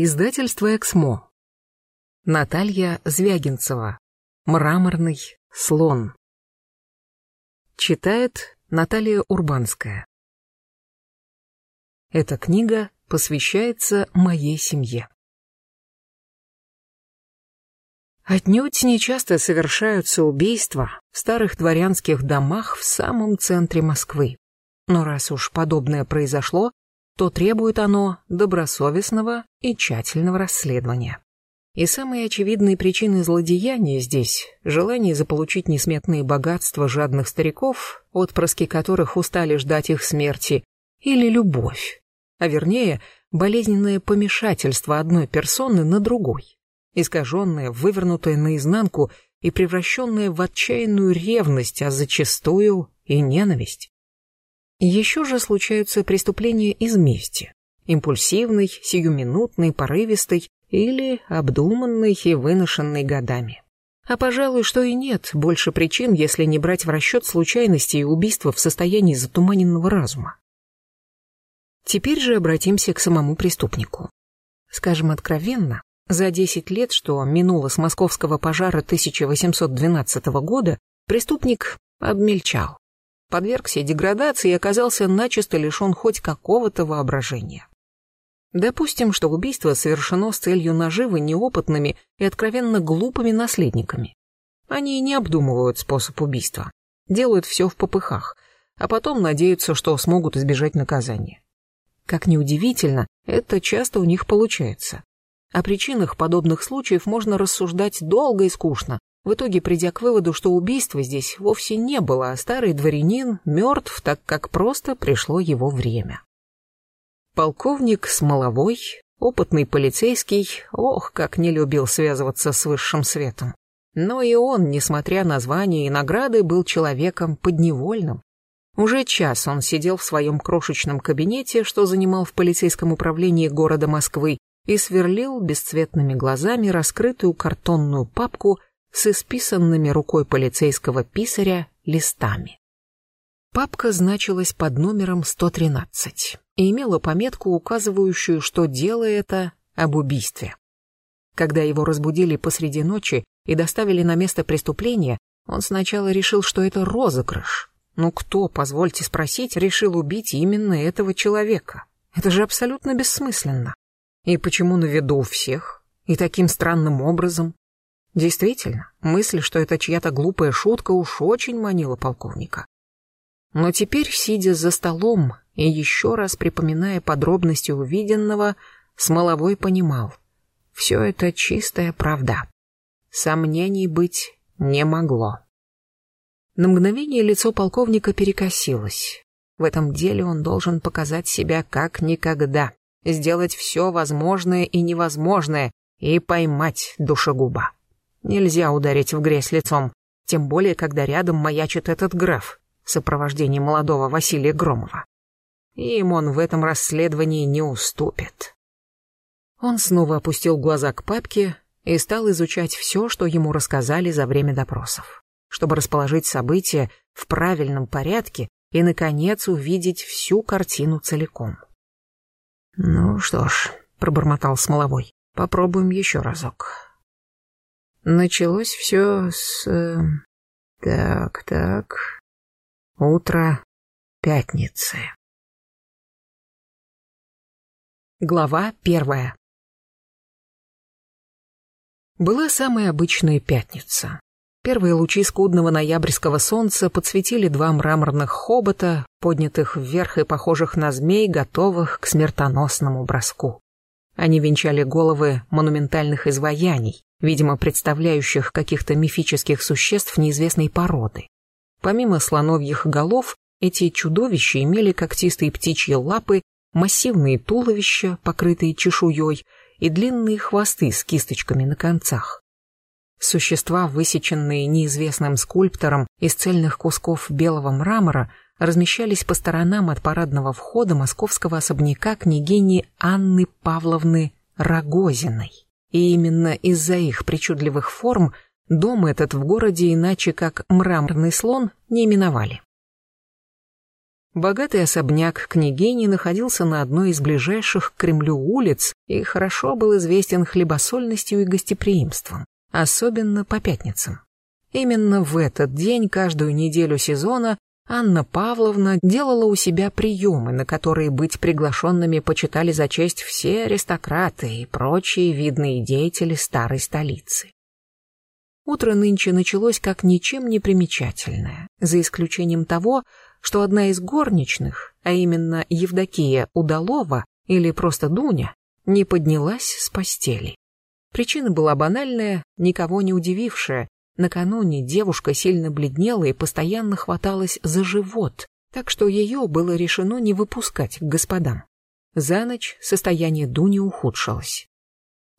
Издательство «Эксмо». Наталья Звягинцева. «Мраморный слон». Читает Наталья Урбанская. Эта книга посвящается моей семье. Отнюдь нечасто совершаются убийства в старых дворянских домах в самом центре Москвы. Но раз уж подобное произошло, то требует оно добросовестного и тщательного расследования. И самые очевидные причины злодеяния здесь – желание заполучить несметные богатства жадных стариков, отпрыски которых устали ждать их смерти, или любовь, а вернее, болезненное помешательство одной персоны на другой, искаженное, вывернутое наизнанку и превращенное в отчаянную ревность, а зачастую и ненависть. Еще же случаются преступления из мести. Импульсивный, сиюминутный, порывистый или обдуманный и выношенный годами. А пожалуй, что и нет больше причин, если не брать в расчет случайности и убийства в состоянии затуманенного разума. Теперь же обратимся к самому преступнику. Скажем откровенно, за 10 лет, что минуло с московского пожара 1812 года, преступник обмельчал подвергся деградации и оказался начисто лишен хоть какого-то воображения. Допустим, что убийство совершено с целью наживы неопытными и откровенно глупыми наследниками. Они не обдумывают способ убийства, делают все в попыхах, а потом надеются, что смогут избежать наказания. Как ни удивительно, это часто у них получается. О причинах подобных случаев можно рассуждать долго и скучно, в итоге придя к выводу, что убийства здесь вовсе не было, а старый дворянин мертв, так как просто пришло его время. Полковник Смоловой, опытный полицейский, ох, как не любил связываться с высшим светом. Но и он, несмотря на звание и награды, был человеком подневольным. Уже час он сидел в своем крошечном кабинете, что занимал в полицейском управлении города Москвы, и сверлил бесцветными глазами раскрытую картонную папку с исписанными рукой полицейского писаря листами. Папка значилась под номером 113 и имела пометку, указывающую, что дело это об убийстве. Когда его разбудили посреди ночи и доставили на место преступления, он сначала решил, что это розыгрыш. Ну кто, позвольте спросить, решил убить именно этого человека? Это же абсолютно бессмысленно. И почему на виду у всех? И таким странным образом? Действительно, мысль, что это чья-то глупая шутка, уж очень манила полковника. Но теперь, сидя за столом и еще раз припоминая подробности увиденного, Смоловой понимал, все это чистая правда. Сомнений быть не могло. На мгновение лицо полковника перекосилось. В этом деле он должен показать себя как никогда, сделать все возможное и невозможное и поймать душегуба. Нельзя ударить в грязь лицом, тем более, когда рядом маячит этот граф в сопровождении молодого Василия Громова. Им он в этом расследовании не уступит. Он снова опустил глаза к папке и стал изучать все, что ему рассказали за время допросов, чтобы расположить события в правильном порядке и, наконец, увидеть всю картину целиком. «Ну что ж», — пробормотал Смоловой, — «попробуем еще разок». Началось все с... Э, так, так... Утро пятницы. Глава первая. Была самая обычная пятница. Первые лучи скудного ноябрьского солнца подсветили два мраморных хобота, поднятых вверх и похожих на змей, готовых к смертоносному броску. Они венчали головы монументальных изваяний, видимо, представляющих каких-то мифических существ неизвестной породы. Помимо слоновьих голов, эти чудовища имели когтистые птичьи лапы, массивные туловища, покрытые чешуей, и длинные хвосты с кисточками на концах. Существа, высеченные неизвестным скульптором из цельных кусков белого мрамора, размещались по сторонам от парадного входа московского особняка княгини Анны Павловны Рогозиной. И именно из-за их причудливых форм дом этот в городе иначе как мраморный слон не именовали. Богатый особняк княгини находился на одной из ближайших к Кремлю улиц и хорошо был известен хлебосольностью и гостеприимством, особенно по пятницам. Именно в этот день каждую неделю сезона Анна Павловна делала у себя приемы, на которые быть приглашенными почитали за честь все аристократы и прочие видные деятели старой столицы. Утро нынче началось как ничем не примечательное, за исключением того, что одна из горничных, а именно Евдокия Удалова или просто Дуня, не поднялась с постели. Причина была банальная, никого не удивившая, Накануне девушка сильно бледнела и постоянно хваталась за живот, так что ее было решено не выпускать к господам. За ночь состояние Дуни ухудшилось.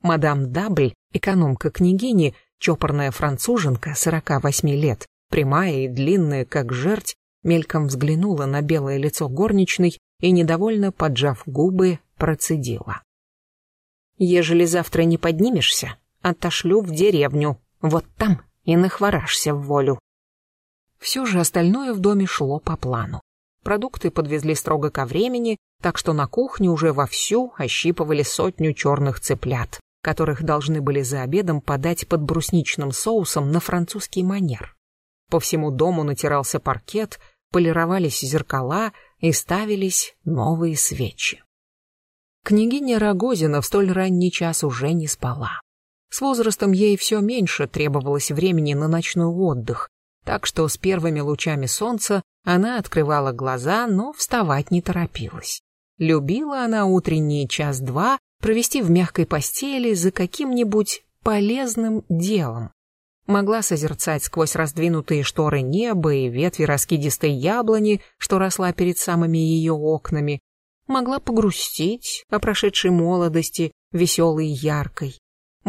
Мадам Дабль, экономка княгини, чопорная француженка 48 лет, прямая и длинная, как жерть, мельком взглянула на белое лицо горничной и, недовольно поджав губы, процедила. «Ежели завтра не поднимешься, отошлю в деревню, вот там и нахворашься в волю. Все же остальное в доме шло по плану. Продукты подвезли строго ко времени, так что на кухне уже вовсю ощипывали сотню черных цыплят, которых должны были за обедом подать под брусничным соусом на французский манер. По всему дому натирался паркет, полировались зеркала и ставились новые свечи. Княгиня Рогозина в столь ранний час уже не спала. С возрастом ей все меньше требовалось времени на ночной отдых, так что с первыми лучами солнца она открывала глаза, но вставать не торопилась. Любила она утренний час-два провести в мягкой постели за каким-нибудь полезным делом. Могла созерцать сквозь раздвинутые шторы неба и ветви раскидистой яблони, что росла перед самыми ее окнами. Могла погрустить о прошедшей молодости, веселой и яркой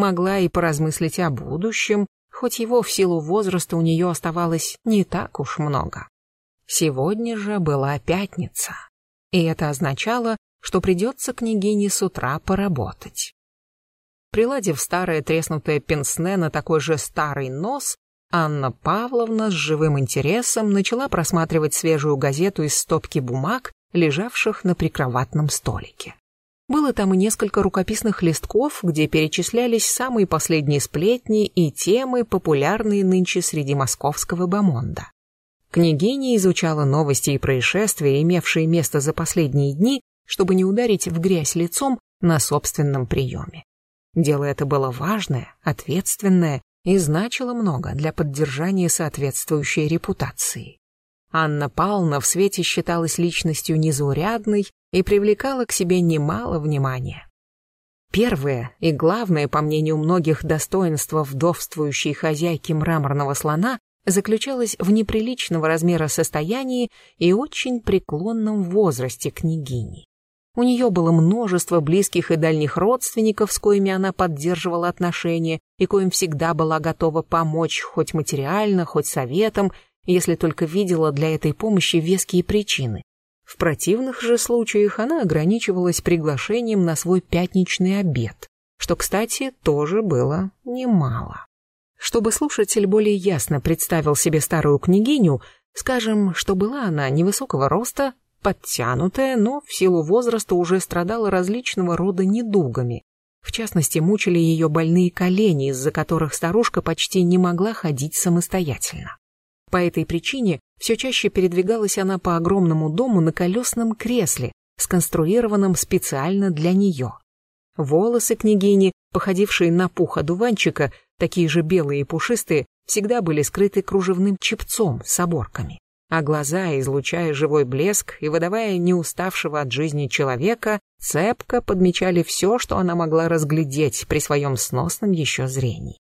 могла и поразмыслить о будущем, хоть его в силу возраста у нее оставалось не так уж много. Сегодня же была пятница, и это означало, что придется княгине с утра поработать. Приладив старое треснутое пенсне на такой же старый нос, Анна Павловна с живым интересом начала просматривать свежую газету из стопки бумаг, лежавших на прикроватном столике. Было там и несколько рукописных листков, где перечислялись самые последние сплетни и темы, популярные нынче среди московского бомонда. Княгиня изучала новости и происшествия, имевшие место за последние дни, чтобы не ударить в грязь лицом на собственном приеме. Дело это было важное, ответственное и значило много для поддержания соответствующей репутации. Анна Павловна в свете считалась личностью незаурядной и привлекала к себе немало внимания. Первое и главное, по мнению многих, достоинство вдовствующей хозяйки мраморного слона заключалось в неприличного размера состоянии и очень преклонном возрасте княгини. У нее было множество близких и дальних родственников, с коими она поддерживала отношения и коим всегда была готова помочь хоть материально, хоть советом, если только видела для этой помощи веские причины. В противных же случаях она ограничивалась приглашением на свой пятничный обед, что, кстати, тоже было немало. Чтобы слушатель более ясно представил себе старую княгиню, скажем, что была она невысокого роста, подтянутая, но в силу возраста уже страдала различного рода недугами. В частности, мучили ее больные колени, из-за которых старушка почти не могла ходить самостоятельно. По этой причине все чаще передвигалась она по огромному дому на колесном кресле, сконструированном специально для нее. Волосы княгини, походившие на пух одуванчика, такие же белые и пушистые, всегда были скрыты кружевным чепцом с оборками, а глаза, излучая живой блеск и выдавая неуставшего от жизни человека, цепко подмечали все, что она могла разглядеть при своем сносном еще зрении.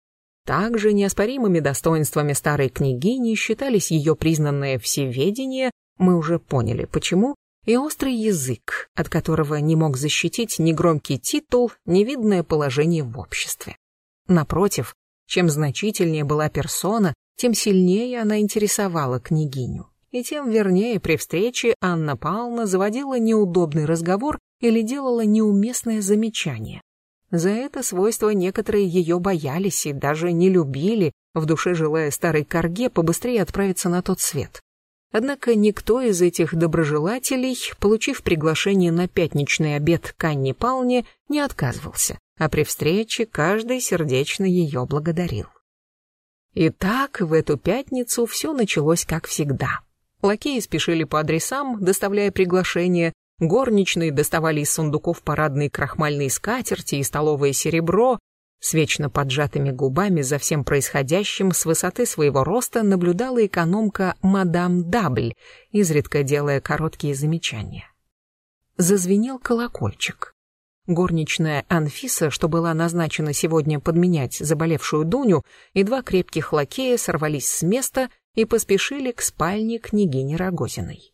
Также неоспоримыми достоинствами старой княгини считались ее признанное всеведение, мы уже поняли почему, и острый язык, от которого не мог защитить ни громкий титул, ни видное положение в обществе. Напротив, чем значительнее была персона, тем сильнее она интересовала княгиню. И тем вернее при встрече Анна Павловна заводила неудобный разговор или делала неуместное замечание. За это свойство некоторые ее боялись и даже не любили, в душе желая старой корге побыстрее отправиться на тот свет. Однако никто из этих доброжелателей, получив приглашение на пятничный обед к Анне Палне, не отказывался, а при встрече каждый сердечно ее благодарил. Итак, в эту пятницу все началось как всегда. Лакеи спешили по адресам, доставляя приглашения, горничные доставали из сундуков парадные крахмальные скатерти и столовое серебро, с вечно поджатыми губами за всем происходящим с высоты своего роста наблюдала экономка мадам Дабль, изредка делая короткие замечания. Зазвенел колокольчик. Горничная Анфиса, что была назначена сегодня подменять заболевшую Дуню, и два крепких лакея сорвались с места и поспешили к спальне княгини Рогозиной.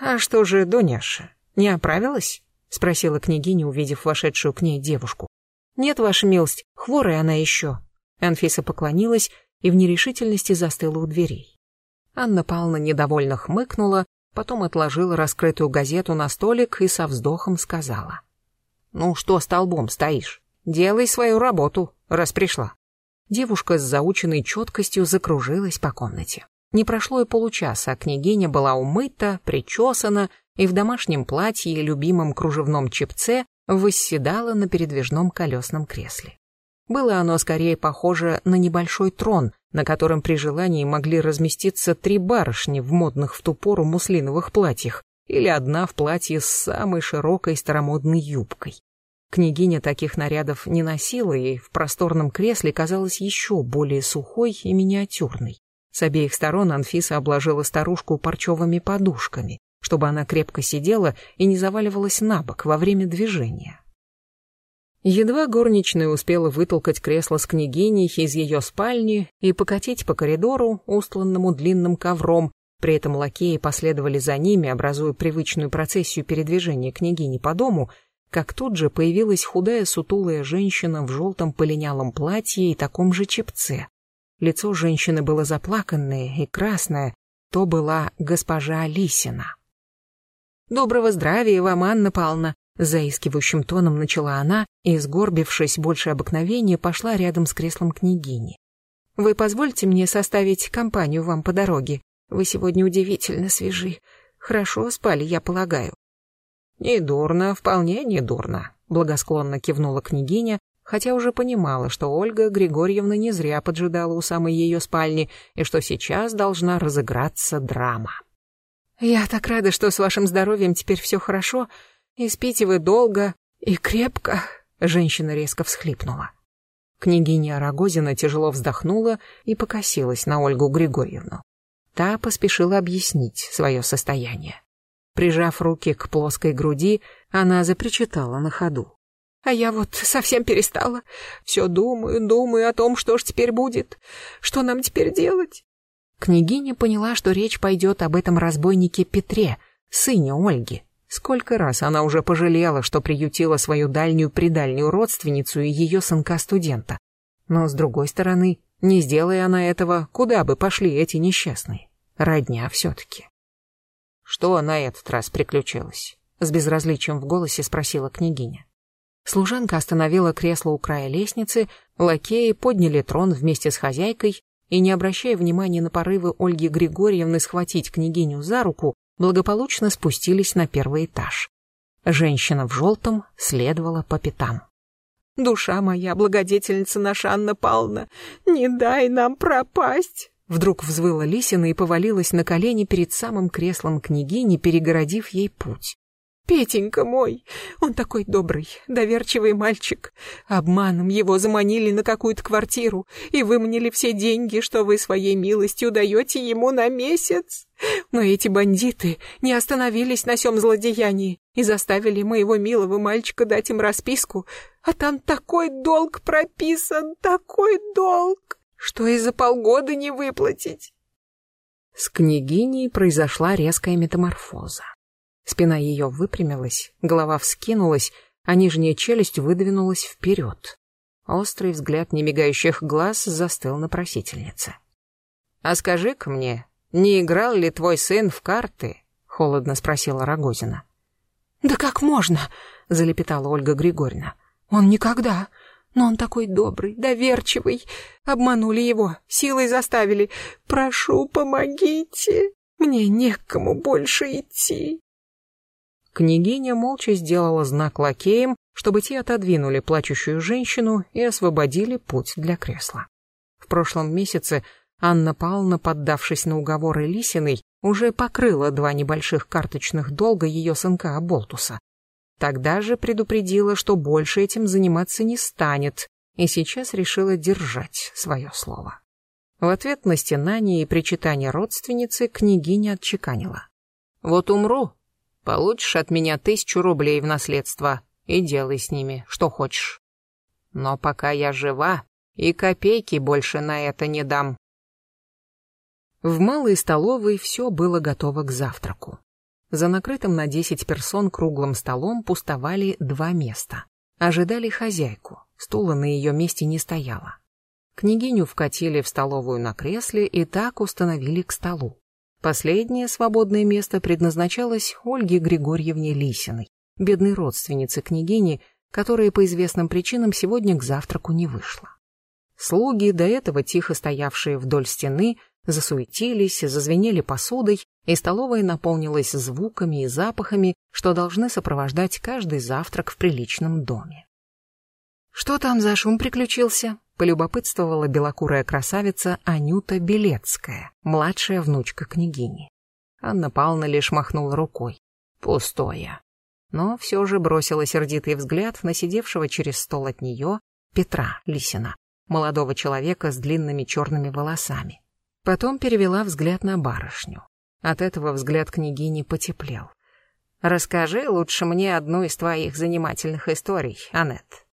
«А что же Дуняша, не оправилась?» — спросила княгиня, увидев вошедшую к ней девушку. «Нет, ваша милость, хворая она еще». Анфиса поклонилась и в нерешительности застыла у дверей. Анна Павловна недовольно хмыкнула, потом отложила раскрытую газету на столик и со вздохом сказала. «Ну что столбом стоишь? Делай свою работу, раз пришла». Девушка с заученной четкостью закружилась по комнате. Не прошло и получаса, а княгиня была умыта, причесана и в домашнем платье и любимом кружевном чепце восседала на передвижном колесном кресле. Было оно скорее похоже на небольшой трон, на котором при желании могли разместиться три барышни в модных в ту пору муслиновых платьях или одна в платье с самой широкой старомодной юбкой. Княгиня таких нарядов не носила и в просторном кресле казалась еще более сухой и миниатюрной. С обеих сторон Анфиса обложила старушку парчевыми подушками, чтобы она крепко сидела и не заваливалась на бок во время движения. Едва горничная успела вытолкать кресло с княгиней из ее спальни и покатить по коридору, устланному длинным ковром, при этом лакеи последовали за ними, образуя привычную процессию передвижения княгини по дому, как тут же появилась худая сутулая женщина в желтом полинялом платье и таком же чепце. Лицо женщины было заплаканное и красное, то была госпожа Лисина. «Доброго здравия вам, Анна Павловна!» Заискивающим тоном начала она и, сгорбившись больше обыкновения, пошла рядом с креслом княгини. «Вы позвольте мне составить компанию вам по дороге. Вы сегодня удивительно свежи. Хорошо спали, я полагаю». «Недурно, вполне недурно», — благосклонно кивнула княгиня, хотя уже понимала, что Ольга Григорьевна не зря поджидала у самой ее спальни и что сейчас должна разыграться драма. «Я так рада, что с вашим здоровьем теперь все хорошо, и спите вы долго и крепко», — женщина резко всхлипнула. Княгиня Рогозина тяжело вздохнула и покосилась на Ольгу Григорьевну. Та поспешила объяснить свое состояние. Прижав руки к плоской груди, она запричитала на ходу. «А я вот совсем перестала. Все думаю, думаю о том, что ж теперь будет. Что нам теперь делать?» Княгиня поняла, что речь пойдет об этом разбойнике Петре, сыне Ольги. Сколько раз она уже пожалела, что приютила свою дальнюю-предальнюю родственницу и ее сынка-студента. Но, с другой стороны, не сделая она этого, куда бы пошли эти несчастные? Родня все-таки. Что на этот раз приключилось? С безразличием в голосе спросила княгиня. Служанка остановила кресло у края лестницы, лакеи подняли трон вместе с хозяйкой и, не обращая внимания на порывы Ольги Григорьевны схватить княгиню за руку, благополучно спустились на первый этаж. Женщина в желтом следовала по пятам. «Душа моя, благодетельница наша Анна Павловна, не дай нам пропасть!» Вдруг взвыла Лисина и повалилась на колени перед самым креслом княгини, перегородив ей путь. Петенька мой, он такой добрый, доверчивый мальчик. Обманом его заманили на какую-то квартиру и выманили все деньги, что вы своей милостью даете ему на месяц. Но эти бандиты не остановились на сём злодеянии и заставили моего милого мальчика дать им расписку, а там такой долг прописан, такой долг, что и за полгода не выплатить. С княгиней произошла резкая метаморфоза. Спина ее выпрямилась, голова вскинулась, а нижняя челюсть выдвинулась вперед. Острый взгляд немигающих глаз застыл на просительнице. «А скажи-ка мне, не играл ли твой сын в карты?» — холодно спросила Рогозина. «Да как можно?» — залепетала Ольга Григорьевна. «Он никогда. Но он такой добрый, доверчивый. Обманули его, силой заставили. Прошу, помогите!» Мне некому больше идти. Княгиня молча сделала знак лакеям, чтобы те отодвинули плачущую женщину и освободили путь для кресла. В прошлом месяце Анна Павловна, поддавшись на уговоры Лисиной, уже покрыла два небольших карточных долга ее сынка Аболтуса. Тогда же предупредила, что больше этим заниматься не станет, и сейчас решила держать свое слово. В ответ на стенание и причитание родственницы княгиня отчеканила. «Вот умру, получишь от меня тысячу рублей в наследство и делай с ними, что хочешь. Но пока я жива, и копейки больше на это не дам». В малой столовой все было готово к завтраку. За накрытым на десять персон круглым столом пустовали два места. Ожидали хозяйку, стула на ее месте не стояло. Княгиню вкатили в столовую на кресле и так установили к столу. Последнее свободное место предназначалось Ольге Григорьевне Лисиной, бедной родственнице княгини, которая по известным причинам сегодня к завтраку не вышла. Слуги, до этого тихо стоявшие вдоль стены, засуетились, зазвенели посудой, и столовая наполнилась звуками и запахами, что должны сопровождать каждый завтрак в приличном доме. «Что там за шум приключился?» — полюбопытствовала белокурая красавица Анюта Белецкая, младшая внучка княгини. Анна Павловна лишь махнула рукой. «Пустое». Но все же бросила сердитый взгляд на сидевшего через стол от нее Петра Лисина, молодого человека с длинными черными волосами. Потом перевела взгляд на барышню. От этого взгляд княгини потеплел. «Расскажи лучше мне одну из твоих занимательных историй, Аннет».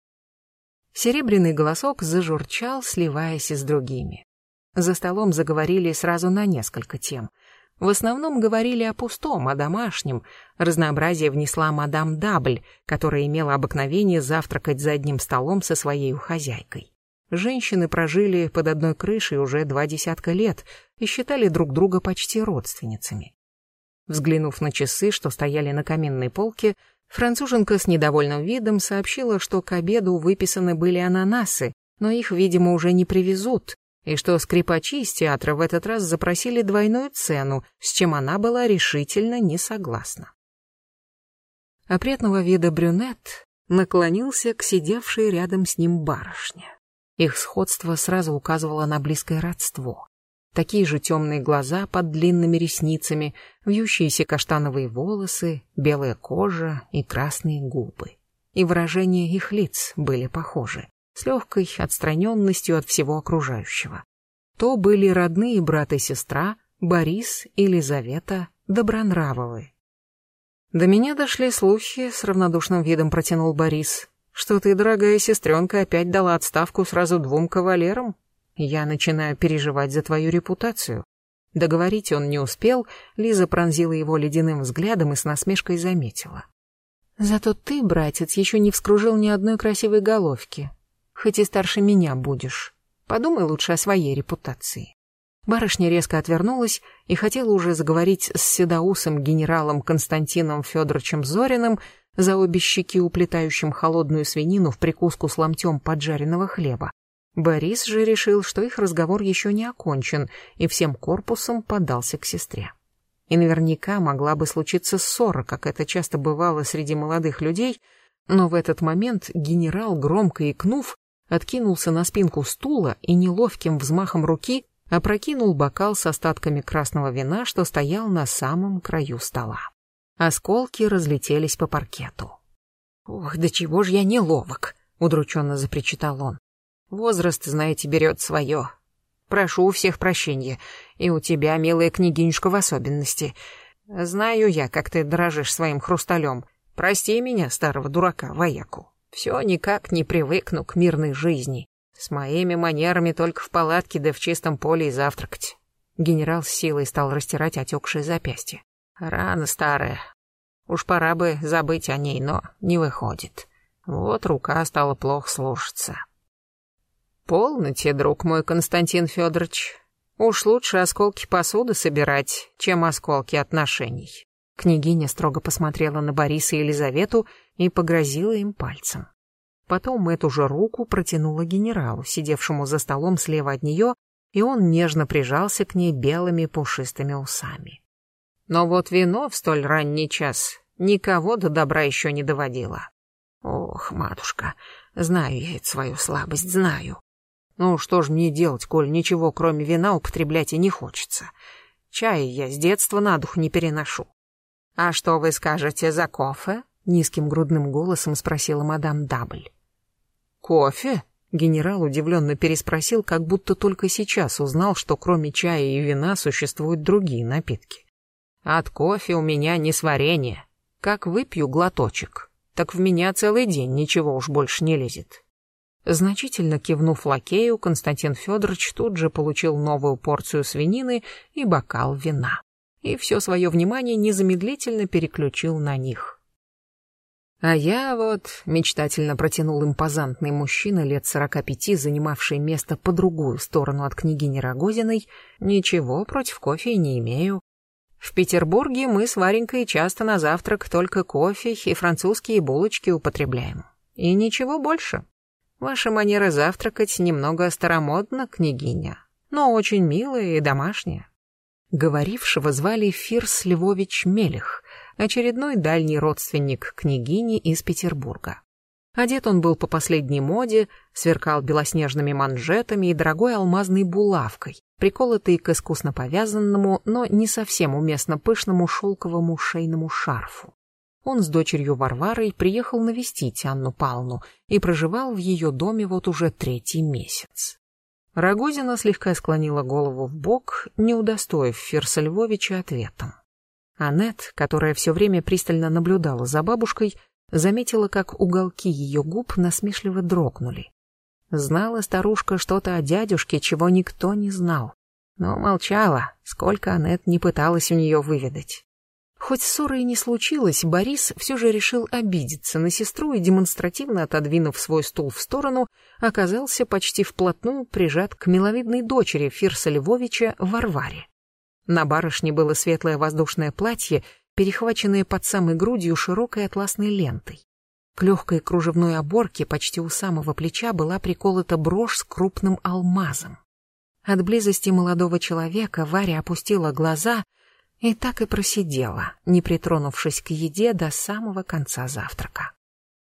Серебряный голосок зажурчал, сливаясь с другими. За столом заговорили сразу на несколько тем. В основном говорили о пустом, о домашнем. Разнообразие внесла мадам Дабль, которая имела обыкновение завтракать за одним столом со своей хозяйкой. Женщины прожили под одной крышей уже два десятка лет и считали друг друга почти родственницами. Взглянув на часы, что стояли на каминной полке, Француженка с недовольным видом сообщила, что к обеду выписаны были ананасы, но их, видимо, уже не привезут, и что скрипачи из театра в этот раз запросили двойную цену, с чем она была решительно не согласна. Опрятного вида брюнет наклонился к сидевшей рядом с ним барышне. Их сходство сразу указывало на близкое родство. Такие же темные глаза под длинными ресницами, вьющиеся каштановые волосы, белая кожа и красные губы. И выражения их лиц были похожи, с легкой отстраненностью от всего окружающего. То были родные брат и сестра Борис и Лизавета Добронравовы. До меня дошли слухи, с равнодушным видом протянул Борис, что ты, дорогая сестренка, опять дала отставку сразу двум кавалерам, я начинаю переживать за твою репутацию. Договорить он не успел, Лиза пронзила его ледяным взглядом и с насмешкой заметила. Зато ты, братец, еще не вскружил ни одной красивой головки. Хоть и старше меня будешь. Подумай лучше о своей репутации. Барышня резко отвернулась и хотела уже заговорить с седоусым генералом Константином Федоровичем Зориным за обе щеки уплетающим холодную свинину в прикуску с ломтем поджаренного хлеба, Борис же решил, что их разговор еще не окончен, и всем корпусом подался к сестре. И наверняка могла бы случиться ссора, как это часто бывало среди молодых людей, но в этот момент генерал, громко икнув, откинулся на спинку стула и неловким взмахом руки опрокинул бокал с остатками красного вина, что стоял на самом краю стола. Осколки разлетелись по паркету. «Ох, да чего ж я неловок!» — удрученно запричитал он. Возраст, знаете, берет свое. Прошу у всех прощения, и у тебя, милая княгинюшка, в особенности. Знаю я, как ты дрожишь своим хрусталем. Прости меня, старого дурака, вояку. Все никак не привыкну к мирной жизни. С моими манерами только в палатке да в чистом поле и завтракать. Генерал с силой стал растирать отекшее запястье. Рано старая. Уж пора бы забыть о ней, но не выходит. Вот рука стала плохо слушаться. Полноте, друг мой Константин Федорович. Уж лучше осколки посуды собирать, чем осколки отношений. Княгиня строго посмотрела на Бориса и Елизавету и погрозила им пальцем. Потом эту же руку протянула генералу, сидевшему за столом слева от нее, и он нежно прижался к ней белыми пушистыми усами. Но вот вино в столь ранний час никого до добра еще не доводило. Ох, матушка, знаю я эту свою слабость, знаю. Ну, что ж мне делать, коль ничего кроме вина употреблять и не хочется. Чай я с детства на дух не переношу. А что вы скажете за кофе? Низким грудным голосом спросила мадам Дабль. Кофе? Генерал удивленно переспросил, как будто только сейчас узнал, что кроме чая и вина существуют другие напитки. От кофе у меня не сварение. Как выпью глоточек, так в меня целый день ничего уж больше не лезет. Значительно кивнув лакею, Константин Федорович тут же получил новую порцию свинины и бокал вина. И все свое внимание незамедлительно переключил на них. А я вот мечтательно протянул импозантный мужчина лет сорока пяти, занимавший место по другую сторону от княгини Рогозиной, ничего против кофе не имею. В Петербурге мы с Варенькой часто на завтрак только кофе и французские булочки употребляем. И ничего больше. Ваша манера завтракать немного старомодна, княгиня, но очень милая и домашняя. Говорившего звали Фирс Львович Мелех, очередной дальний родственник княгини из Петербурга. Одет он был по последней моде, сверкал белоснежными манжетами и дорогой алмазной булавкой, приколотой к искусно повязанному, но не совсем уместно пышному шелковому шейному шарфу. Он с дочерью Варварой приехал навестить Анну Павловну и проживал в ее доме вот уже третий месяц. Рогозина слегка склонила голову в бок, не удостоив Фирса Львовича ответом. Аннет, которая все время пристально наблюдала за бабушкой, заметила, как уголки ее губ насмешливо дрогнули. Знала старушка что-то о дядюшке, чего никто не знал, но молчала, сколько Аннет не пыталась у нее выведать. Хоть ссоры и не случилось, Борис все же решил обидеться на сестру и, демонстративно отодвинув свой стул в сторону, оказался почти вплотную прижат к миловидной дочери Фирса Львовича Варваре. На барышне было светлое воздушное платье, перехваченное под самой грудью широкой атласной лентой. К легкой кружевной оборке почти у самого плеча была приколота брошь с крупным алмазом. От близости молодого человека Варя опустила глаза — и так и просидела, не притронувшись к еде до самого конца завтрака.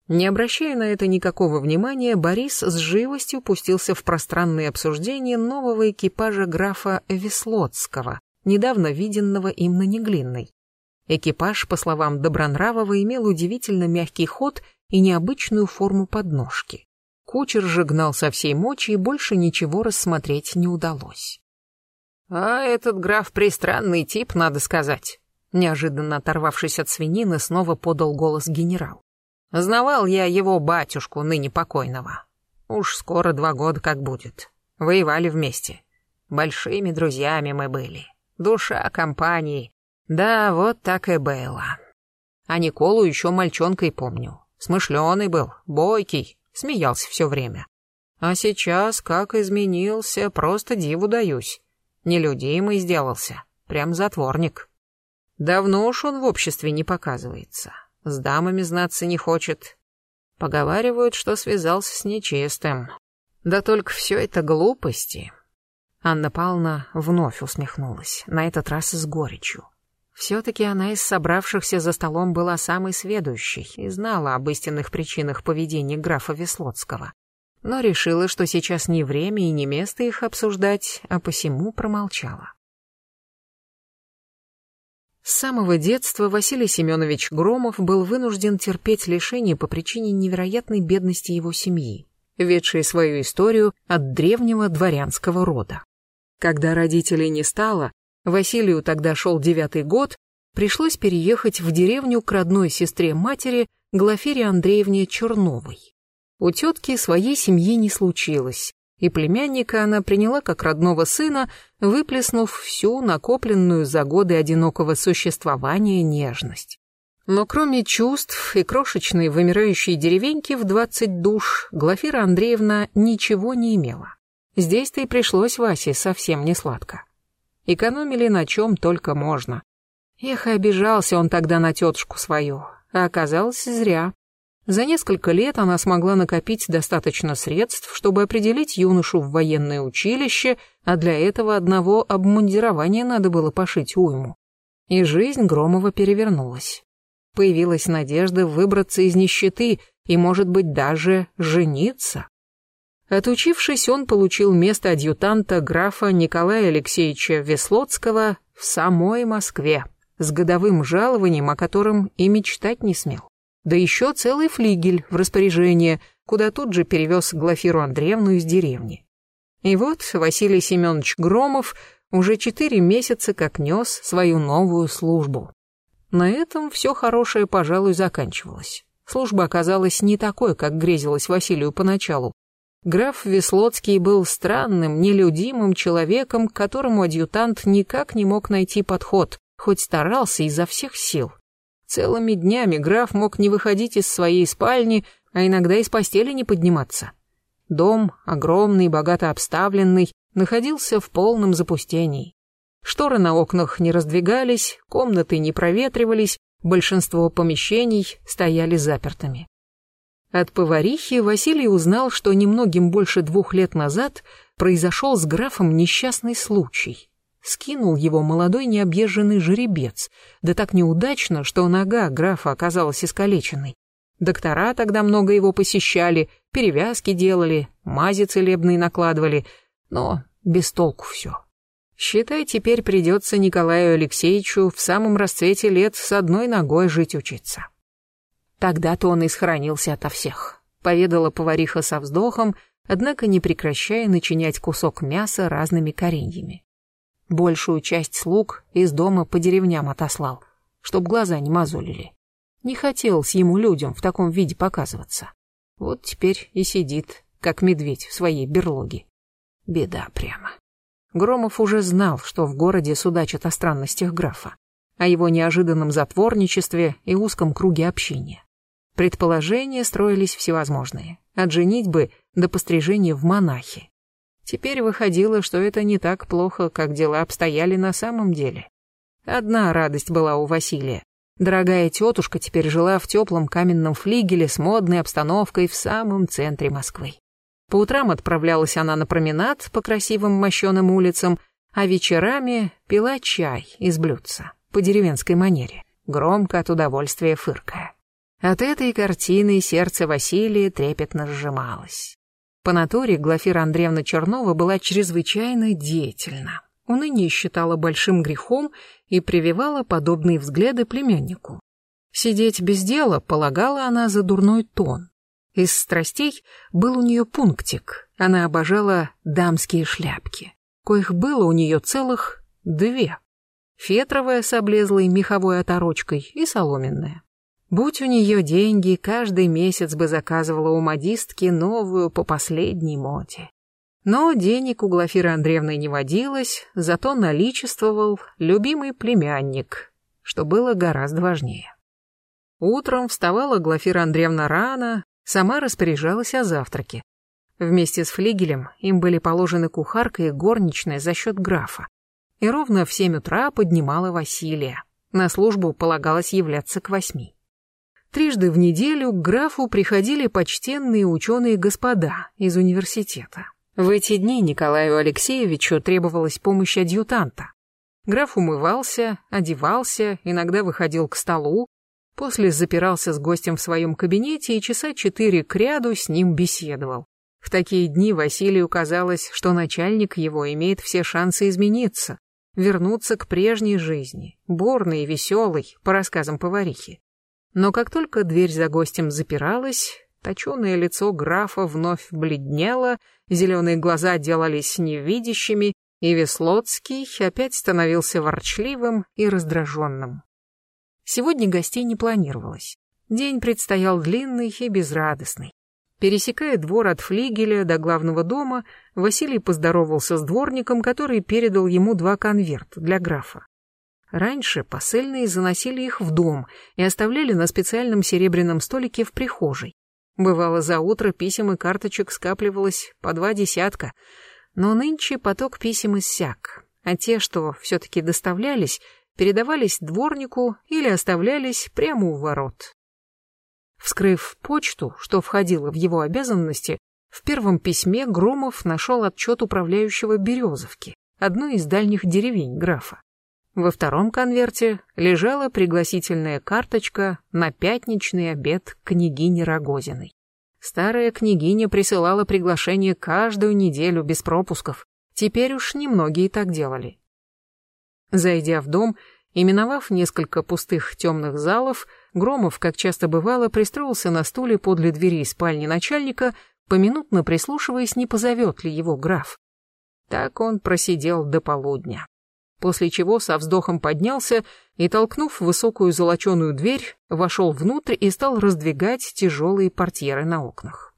Не обращая на это никакого внимания, Борис с живостью пустился в пространные обсуждения нового экипажа графа Веслотского, недавно виденного им на Неглинной. Экипаж, по словам Добронравова, имел удивительно мягкий ход и необычную форму подножки. Кучер же гнал со всей мочи, и больше ничего рассмотреть не удалось. А этот граф пристранный тип, надо сказать. Неожиданно оторвавшись от свинины, снова подал голос генерал. Знавал я его батюшку, ныне покойного. Уж скоро два года как будет. Воевали вместе. Большими друзьями мы были. Душа компании. Да, вот так и было. А Николу еще мальчонкой помню. Смышленый был, бойкий, смеялся все время. А сейчас как изменился, просто диву даюсь. Нелюдимый сделался, прям затворник. Давно уж он в обществе не показывается, с дамами знаться не хочет. Поговаривают, что связался с нечистым. Да только все это глупости. Анна Павловна вновь усмехнулась, на этот раз с горечью. Все-таки она из собравшихся за столом была самой сведущей и знала об истинных причинах поведения графа Веслоцкого но решила, что сейчас не время и не место их обсуждать, а посему промолчала. С самого детства Василий Семенович Громов был вынужден терпеть лишения по причине невероятной бедности его семьи, ведшей свою историю от древнего дворянского рода. Когда родителей не стало, Василию тогда шел девятый год, пришлось переехать в деревню к родной сестре матери Глафире Андреевне Черновой. У тетки своей семьи не случилось, и племянника она приняла как родного сына, выплеснув всю накопленную за годы одинокого существования нежность. Но кроме чувств и крошечной вымирающей деревеньки в двадцать душ, Глафира Андреевна ничего не имела. Здесь-то и пришлось Васе совсем не сладко. Экономили на чем только можно. Эх, обижался он тогда на тетушку свою, а оказалось зря. За несколько лет она смогла накопить достаточно средств, чтобы определить юношу в военное училище, а для этого одного обмундирования надо было пошить уйму. И жизнь Громова перевернулась. Появилась надежда выбраться из нищеты и, может быть, даже жениться. Отучившись, он получил место адъютанта графа Николая Алексеевича Веслоцкого в самой Москве, с годовым жалованием, о котором и мечтать не смел. Да еще целый флигель в распоряжение, куда тут же перевез Глафиру Андреевну из деревни. И вот Василий Семенович Громов уже четыре месяца как нес свою новую службу. На этом все хорошее, пожалуй, заканчивалось. Служба оказалась не такой, как грезилась Василию поначалу. Граф Веслоцкий был странным, нелюдимым человеком, к которому адъютант никак не мог найти подход, хоть старался изо всех сил. Целыми днями граф мог не выходить из своей спальни, а иногда из постели не подниматься. Дом, огромный, богато обставленный, находился в полном запустении. Шторы на окнах не раздвигались, комнаты не проветривались, большинство помещений стояли запертыми. От поварихи Василий узнал, что немногим больше двух лет назад произошел с графом несчастный случай. Скинул его молодой необъезженный жеребец, да так неудачно, что нога графа оказалась искалеченной. Доктора тогда много его посещали, перевязки делали, мази целебные накладывали, но без толку все. Считай, теперь придется Николаю Алексеевичу в самом расцвете лет с одной ногой жить учиться. Тогда-то он и схоронился ото всех, поведала повариха со вздохом, однако не прекращая начинять кусок мяса разными кореньями. Большую часть слуг из дома по деревням отослал, чтоб глаза не мозолили. Не хотелось ему людям в таком виде показываться. Вот теперь и сидит, как медведь в своей берлоге. Беда прямо. Громов уже знал, что в городе судачат о странностях графа, о его неожиданном затворничестве и узком круге общения. Предположения строились всевозможные, от женитьбы до пострижения в монахи. Теперь выходило, что это не так плохо, как дела обстояли на самом деле. Одна радость была у Василия. Дорогая тетушка теперь жила в теплом каменном флигеле с модной обстановкой в самом центре Москвы. По утрам отправлялась она на променад по красивым мощеным улицам, а вечерами пила чай из блюдца по деревенской манере, громко от удовольствия фыркая. От этой картины сердце Василия трепетно сжималось. По натуре Глафира Андреевна Чернова была чрезвычайно деятельна. Уныние считала большим грехом и прививала подобные взгляды племяннику. Сидеть без дела полагала она за дурной тон. Из страстей был у нее пунктик. Она обожала дамские шляпки, коих было у нее целых две. Фетровая с облезлой меховой оторочкой и соломенная. Будь у нее деньги, каждый месяц бы заказывала у модистки новую по последней моде. Но денег у Глафиры Андреевны не водилось, зато наличествовал любимый племянник, что было гораздо важнее. Утром вставала Глафира Андреевна рано, сама распоряжалась о завтраке. Вместе с флигелем им были положены кухарка и горничная за счет графа. И ровно в семь утра поднимала Василия. На службу полагалось являться к восьми. Трижды в неделю к графу приходили почтенные ученые господа из университета. В эти дни Николаю Алексеевичу требовалась помощь адъютанта. Граф умывался, одевался, иногда выходил к столу, После запирался с гостем в своем кабинете и часа четыре кряду с ним беседовал. В такие дни Василию казалось, что начальник его имеет все шансы измениться, вернуться к прежней жизни, бурной и веселой, по рассказам поварихи. Но как только дверь за гостем запиралась, точеное лицо графа вновь бледнело, зеленые глаза делались невидящими, и Веслоцкий опять становился ворчливым и раздраженным. Сегодня гостей не планировалось. День предстоял длинный и безрадостный. Пересекая двор от флигеля до главного дома, Василий поздоровался с дворником, который передал ему два конверта для графа. Раньше посыльные заносили их в дом и оставляли на специальном серебряном столике в прихожей. Бывало, за утро писем и карточек скапливалось по два десятка, но нынче поток писем иссяк, а те, что все-таки доставлялись, передавались дворнику или оставлялись прямо у ворот. Вскрыв почту, что входило в его обязанности, в первом письме Громов нашел отчет управляющего Березовки, одной из дальних деревень графа. Во втором конверте лежала пригласительная карточка на пятничный обед княгини Рогозиной. Старая княгиня присылала приглашение каждую неделю без пропусков. Теперь уж немногие так делали. Зайдя в дом и миновав несколько пустых темных залов, Громов, как часто бывало, пристроился на стуле подле двери спальни начальника, поминутно прислушиваясь, не позовет ли его граф. Так он просидел до полудня после чего со вздохом поднялся и, толкнув высокую золоченую дверь, вошел внутрь и стал раздвигать тяжелые портьеры на окнах.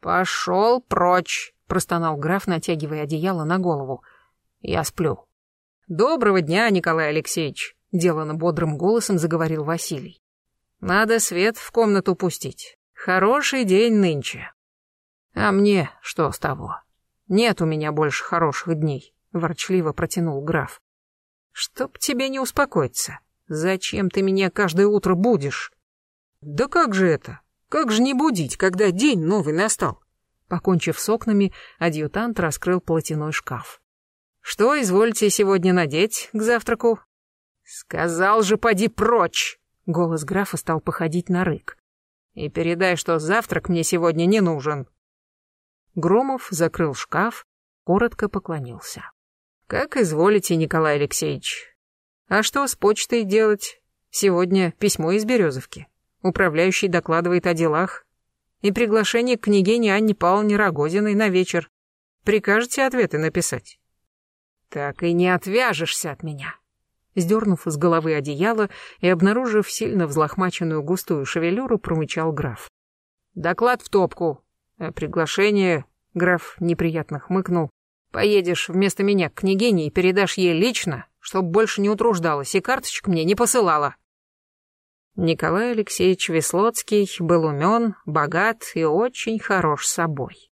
«Пошел прочь!» — простонал граф, натягивая одеяло на голову. «Я сплю». «Доброго дня, Николай Алексеевич!» — делано бодрым голосом заговорил Василий. «Надо свет в комнату пустить. Хороший день нынче». «А мне что с того? Нет у меня больше хороших дней ворчливо протянул граф. Чтоб тебе не успокоиться. Зачем ты меня каждое утро будешь? Да как же это? Как же не будить, когда день новый настал? Покончив с окнами, адъютант раскрыл платяной шкаф. Что извольте сегодня надеть к завтраку? Сказал же, поди прочь! Голос графа стал походить на рык. И передай, что завтрак мне сегодня не нужен. Громов закрыл шкаф, коротко поклонился. Как изволите, Николай Алексеевич. А что с почтой делать? Сегодня письмо из Березовки. Управляющий докладывает о делах. И приглашение к княгине Анне Павловне Рогозиной на вечер. Прикажете ответы написать? Так и не отвяжешься от меня. Сдернув с головы одеяло и обнаружив сильно взлохмаченную густую шевелюру, промычал граф. Доклад в топку. А приглашение... Граф неприятно хмыкнул. Поедешь вместо меня к княгине и передашь ей лично, чтобы больше не утруждалась и карточек мне не посылала». Николай Алексеевич Веслоцкий был умен, богат и очень хорош собой.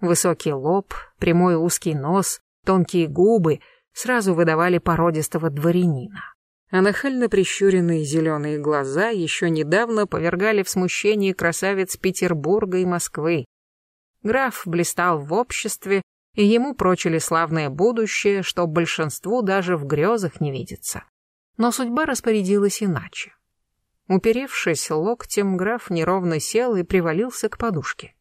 Высокий лоб, прямой узкий нос, тонкие губы сразу выдавали породистого дворянина. А нахально прищуренные зеленые глаза еще недавно повергали в смущение красавец Петербурга и Москвы. Граф блистал в обществе, и ему прочили славное будущее, что большинству даже в грезах не видится. Но судьба распорядилась иначе. Уперевшись локтем, граф неровно сел и привалился к подушке.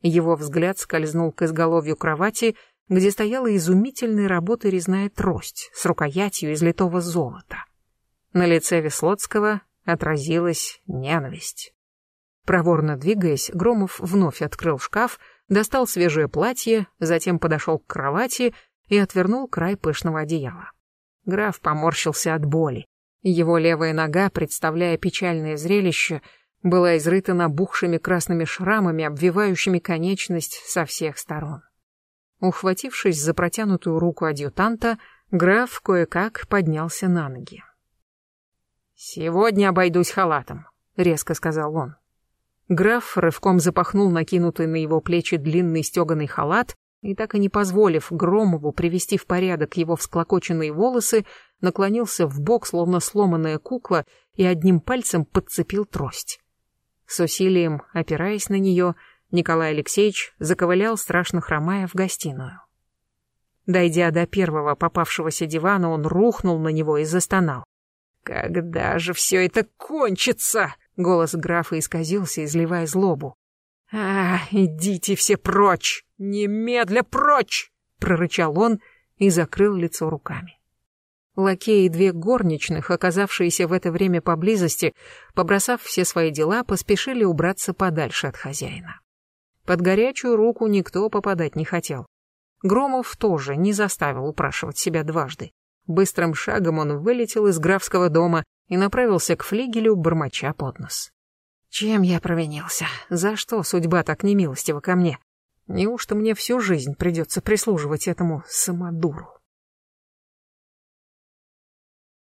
Его взгляд скользнул к изголовью кровати, где стояла изумительной работы резная трость с рукоятью из литого золота. На лице Веслоцкого отразилась ненависть. Проворно двигаясь, Громов вновь открыл шкаф, достал свежее платье, затем подошел к кровати и отвернул край пышного одеяла. Граф поморщился от боли. Его левая нога, представляя печальное зрелище, была изрыта набухшими красными шрамами, обвивающими конечность со всех сторон. Ухватившись за протянутую руку адъютанта, граф кое-как поднялся на ноги. «Сегодня обойдусь халатом», — резко сказал он. Граф рывком запахнул накинутый на его плечи длинный стеганый халат и, так и не позволив Громову привести в порядок его всклокоченные волосы, наклонился в бок, словно сломанная кукла, и одним пальцем подцепил трость. С усилием, опираясь на нее, Николай Алексеевич заковылял, страшно хромая, в гостиную. Дойдя до первого попавшегося дивана, он рухнул на него и застонал. «Когда же все это кончится?» Голос графа исказился, изливая злобу. «А, идите все прочь! Немедля прочь!» — прорычал он и закрыл лицо руками. Лакеи и две горничных, оказавшиеся в это время поблизости, побросав все свои дела, поспешили убраться подальше от хозяина. Под горячую руку никто попадать не хотел. Громов тоже не заставил упрашивать себя дважды. Быстрым шагом он вылетел из графского дома и направился к флигелю, бормоча под нос. Чем я провинился? За что судьба так немилостива ко мне? Неужто мне всю жизнь придется прислуживать этому самодуру?